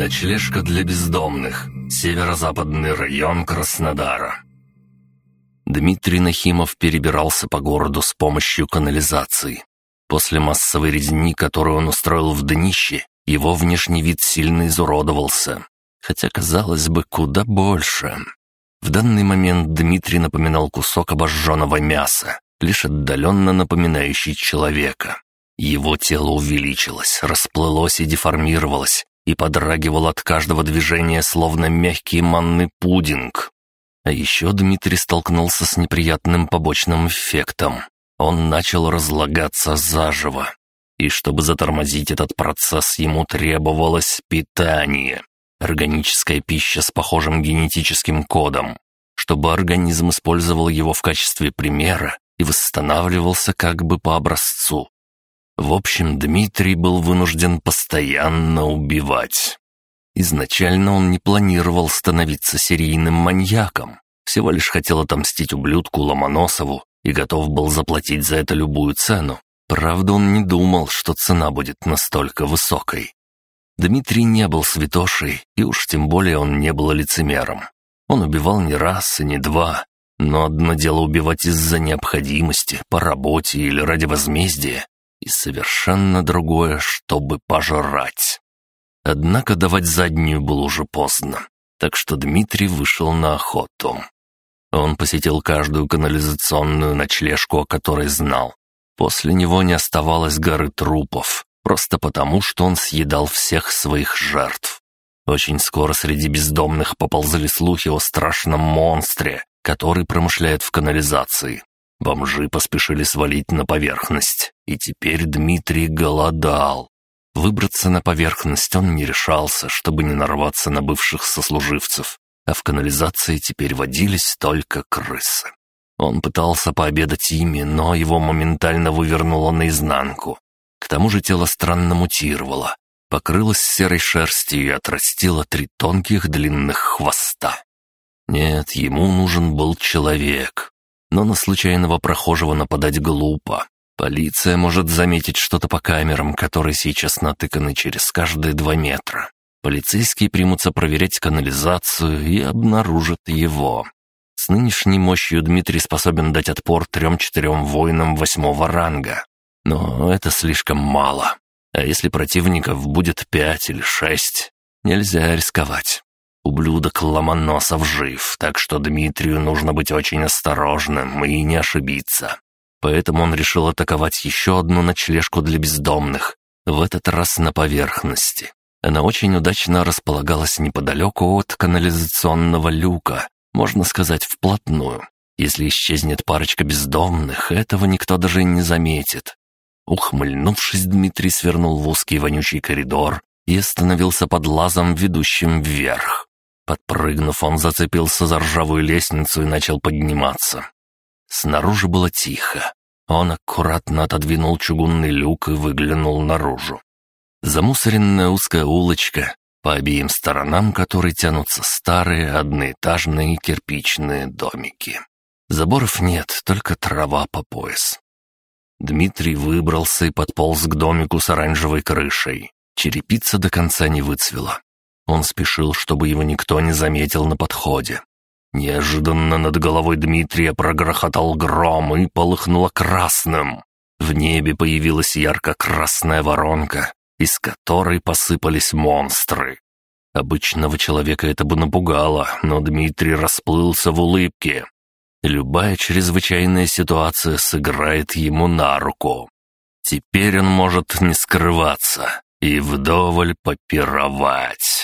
Ночлежка для бездомных. Северо-западный район Краснодара. Дмитрий Нахимов перебирался по городу с помощью канализации. После массовой резни, которую он устроил в днище, его внешний вид сильно изуродовался. Хотя, казалось бы, куда больше. В данный момент Дмитрий напоминал кусок обожженного мяса, лишь отдаленно напоминающий человека. Его тело увеличилось, расплылось и деформировалось, и подрагивал от каждого движения, словно мягкий манный пудинг. А еще Дмитрий столкнулся с неприятным побочным эффектом. Он начал разлагаться заживо. И чтобы затормозить этот процесс, ему требовалось питание. Органическая пища с похожим генетическим кодом, чтобы организм использовал его в качестве примера и восстанавливался как бы по образцу. В общем, Дмитрий был вынужден постоянно убивать. Изначально он не планировал становиться серийным маньяком, всего лишь хотел отомстить ублюдку Ломоносову и готов был заплатить за это любую цену. Правда, он не думал, что цена будет настолько высокой. Дмитрий не был святошей, и уж тем более он не был лицемером. Он убивал не раз и не два, но одно дело убивать из-за необходимости, по работе или ради возмездия, и совершенно другое, чтобы пожрать. Однако давать заднюю было уже поздно, так что Дмитрий вышел на охоту. Он посетил каждую канализационную ночлежку, о которой знал. После него не оставалось горы трупов, просто потому, что он съедал всех своих жертв. Очень скоро среди бездомных поползли слухи о страшном монстре, который промышляет в канализации. Бомжи поспешили свалить на поверхность, и теперь Дмитрий голодал. Выбраться на поверхность он не решался, чтобы не нарваться на бывших сослуживцев, а в канализации теперь водились только крысы. Он пытался пообедать ими, но его моментально вывернуло наизнанку. К тому же тело странно мутировало, покрылось серой шерстью и отрастило три тонких длинных хвоста. Нет, ему нужен был человек, но на случайного прохожего нападать глупо. Полиция может заметить что-то по камерам, которые сейчас натыканы через каждые два метра. Полицейские примутся проверять канализацию и обнаружат его. С нынешней мощью Дмитрий способен дать отпор трем-четырем воинам восьмого ранга. Но это слишком мало. А если противников будет пять или шесть, нельзя рисковать. Ублюдок Ломоносов жив, так что Дмитрию нужно быть очень осторожным и не ошибиться. Поэтому он решил атаковать еще одну ночлежку для бездомных, в этот раз на поверхности. Она очень удачно располагалась неподалеку от канализационного люка, можно сказать, вплотную. Если исчезнет парочка бездомных, этого никто даже не заметит. Ухмыльнувшись, Дмитрий свернул в узкий вонючий коридор и остановился под лазом, ведущим вверх. Подпрыгнув, он зацепился за ржавую лестницу и начал подниматься. Снаружи было тихо. Он аккуратно отодвинул чугунный люк и выглянул наружу. Замусоренная узкая улочка, по обеим сторонам которой тянутся старые одноэтажные кирпичные домики. Заборов нет, только трава по пояс. Дмитрий выбрался и подполз к домику с оранжевой крышей. Черепица до конца не выцвела. Он спешил, чтобы его никто не заметил на подходе. Неожиданно над головой Дмитрия прогрохотал гром и полыхнуло красным. В небе появилась ярко-красная воронка, из которой посыпались монстры. Обычного человека это бы напугало, но Дмитрий расплылся в улыбке. Любая чрезвычайная ситуация сыграет ему на руку. Теперь он может не скрываться и вдоволь попировать.